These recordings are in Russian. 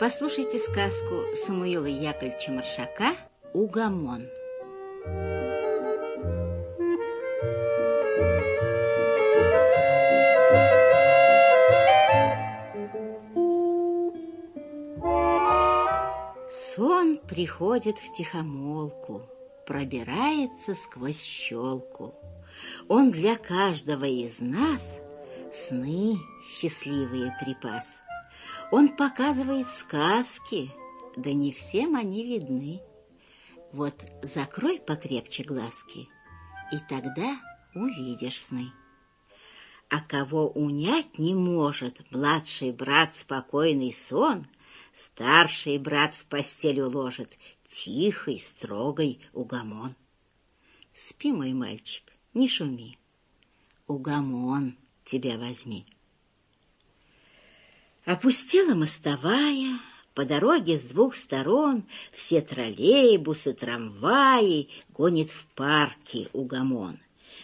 послушайте сказку Самуила Яковлевича Маршака «Угомон». Сон приходит в тихомолку, пробирается сквозь щелку. Он для каждого из нас сны счастливые припас. Он показывает сказки, да не всем они видны. Вот закрой покрепче глазки, и тогда увидишь сны. А кого унять не может младший брат спокойный сон, старший брат в постель уложит тихий, строгой угомон. Спи, мой мальчик, не шуми, угомон тебя возьми. Опустела мостовая, по дороге с двух сторон все троллейбусы, трамваи гонит в парке угомон.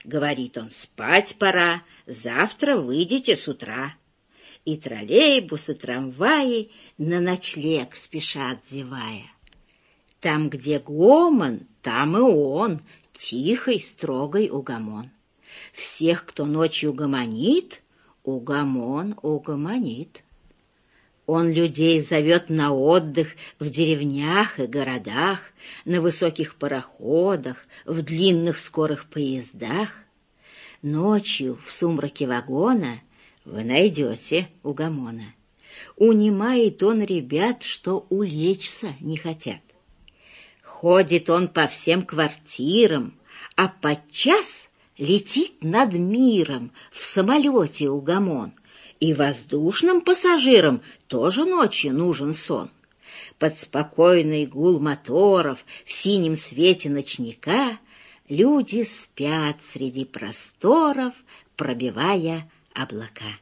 Говорит он, спать пора, завтра выйдете с утра. И троллейбусы, трамваи на ночлег спешат, зевая. Там, где гомон, там и он, тихий, строгой угомон. Всех, кто ночью гомонит, угомон угомонит. Он людей зовет на отдых в деревнях и городах, на высоких пароходах, в длинных скорых поездах. Ночью в сумраке вагона вы найдете угомона. Унимает он ребят, что улечься не хотят. Ходит он по всем квартирам, а подчас летит над миром в самолете угомон — и воздушным пассажирам тоже ночью нужен сон. Под спокойный гул моторов в синем свете ночника люди спят среди просторов, пробивая облака.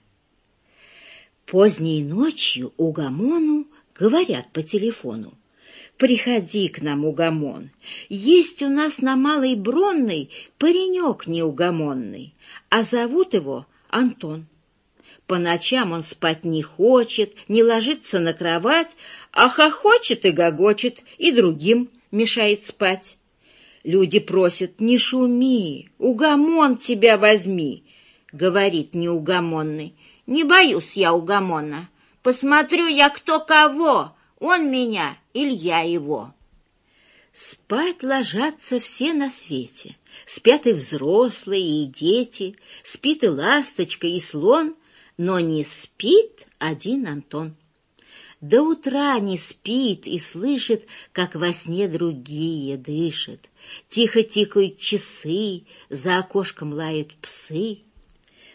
Поздней ночью Угамону говорят по телефону. «Приходи к нам, Угамон, есть у нас на Малой Бронной паренек неугомонный, а зовут его Антон. По ночам он спать не хочет, не ложится на кровать, а хохочет и гогочет, и другим мешает спать. Люди просят, не шуми, угомон тебя возьми, говорит неугомонный. Не боюсь я угомона, посмотрю я кто кого, он меня или я его. Спать ложатся все на свете, спят и взрослые, и дети, спит и ласточка, и слон — но не спит один Антон. До утра не спит и слышит, как во сне другие дышат. Тихо тикают часы, за окошком лают псы.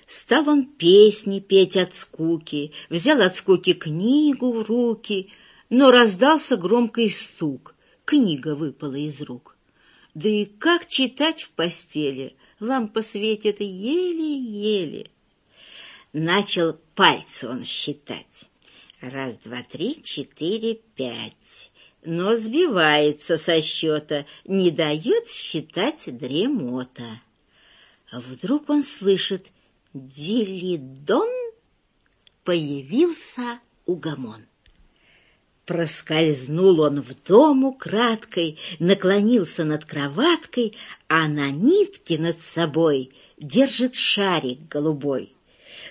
Стал он песни петь от скуки, взял от скуки книгу в руки, но раздался громкий стук, книга выпала из рук. Да и как читать в постели, лампа светит еле-еле. Начал пальцы он считать. Раз, два, три, четыре, пять. Но сбивается со счета, не дает считать дремота. А вдруг он слышит «Дилидон» появился угомон. Проскользнул он в дому краткой, наклонился над кроваткой, а на нитке над собой держит шарик голубой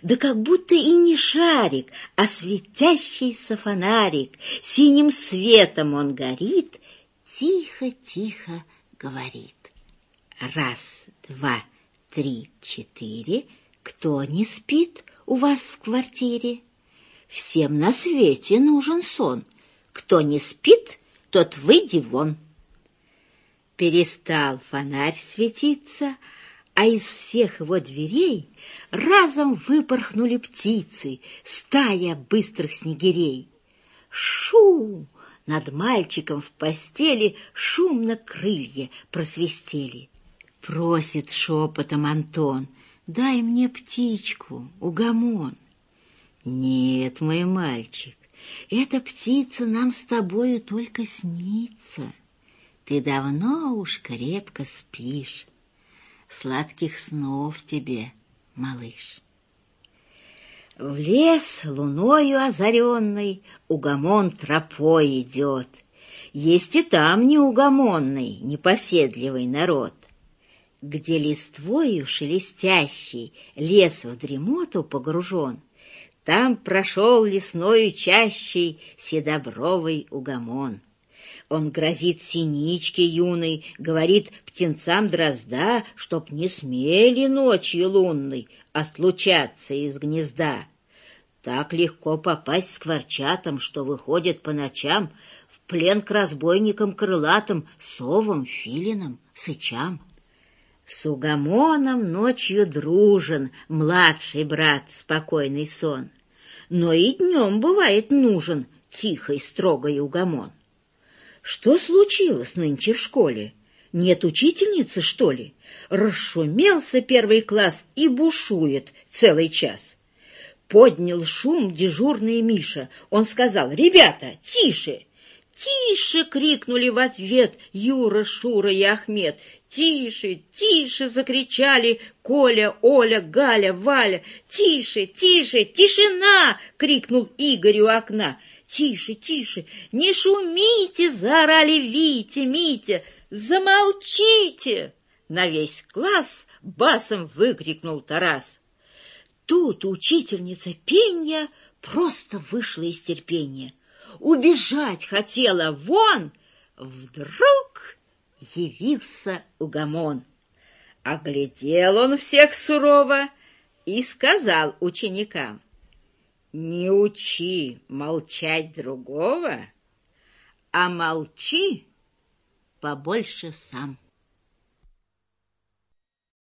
да как будто и не шарик, а светящийся фонарик, синим светом он горит, тихо-тихо говорит. Раз, два, три, четыре, кто не спит у вас в квартире? Всем на свете нужен сон. Кто не спит, тот выйди вон. Перестал фонарь светиться, а из всех его дверей разом выпорхнули птицы, стая быстрых снегирей. Шу! Над мальчиком в постели шумно крылья просвистели. Просит шепотом Антон, дай мне птичку, угомон. Нет, мой мальчик, эта птица нам с тобою только снится. Ты давно уж крепко спишь. Сладких снов тебе, малыш. В лес луною озаренный Угомон тропой идет. Есть и там неугомонный, непоседливый народ. Где листвою шелестящий Лес в дремоту погружен, Там прошел лесною чащей Седобровый угомон. Он грозит синичке юной, говорит птенцам дрозда, чтоб не смели ночью лунной отлучаться из гнезда. Так легко попасть скворчатам, что выходят по ночам в плен к разбойникам крылатым, совам, филинам, сычам. С угомоном ночью дружен младший брат спокойный сон, но и днем бывает нужен тихий строгой угомон. Что случилось нынче в школе? Нет учительницы, что ли? Расшумелся первый класс и бушует целый час. Поднял шум дежурный Миша. Он сказал, «Ребята, тише!» «Тише!» — крикнули в ответ Юра, Шура и Ахмед. «Тише! Тише!» — закричали Коля, Оля, Галя, Валя. «Тише! Тише! Тишина!» — крикнул Игорь у окна. «Тише, тише! Не шумите!» — заорали Витя, Митя. «Замолчите!» — на весь класс басом выкрикнул Тарас. Тут учительница пения просто вышла из терпения. Убежать хотела вон, вдруг явился угомон. Оглядел он всех сурово и сказал ученикам, не учи молчать другого, а молчи побольше сам.